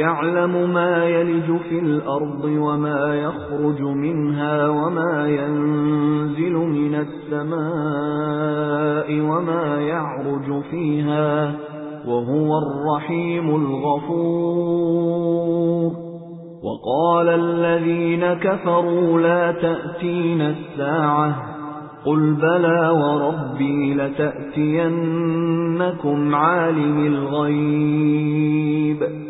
يَعْلَمُ مَا يَلِجُ فِي الْأَرْضِ وَمَا يَخْرُجُ مِنْهَا وَمَا يَنزِلُ مِنَ السَّمَاءِ وَمَا يَعْرُجُ فِيهَا وَهُوَ الرَّحِيمُ الْغَفُورُ. وَقَالَ الَّذِينَ كَفَرُوا لَا تَأْتِينَا السَّاعَةُ قُلْ بَلَى وَرَبِّي لَتَأْتِيَنَّكُمْ عَالِمِ الْغَيْبِ.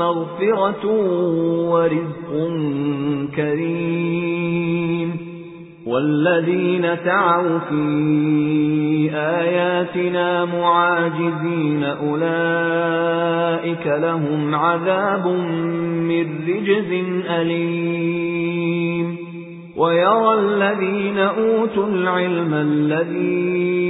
مغفرة ورزق كريم. والذين تعوا في آياتنا معاجزين أولئك لهم عذاب من رجز أليم. ويرى الذين أوتوا العلم الذي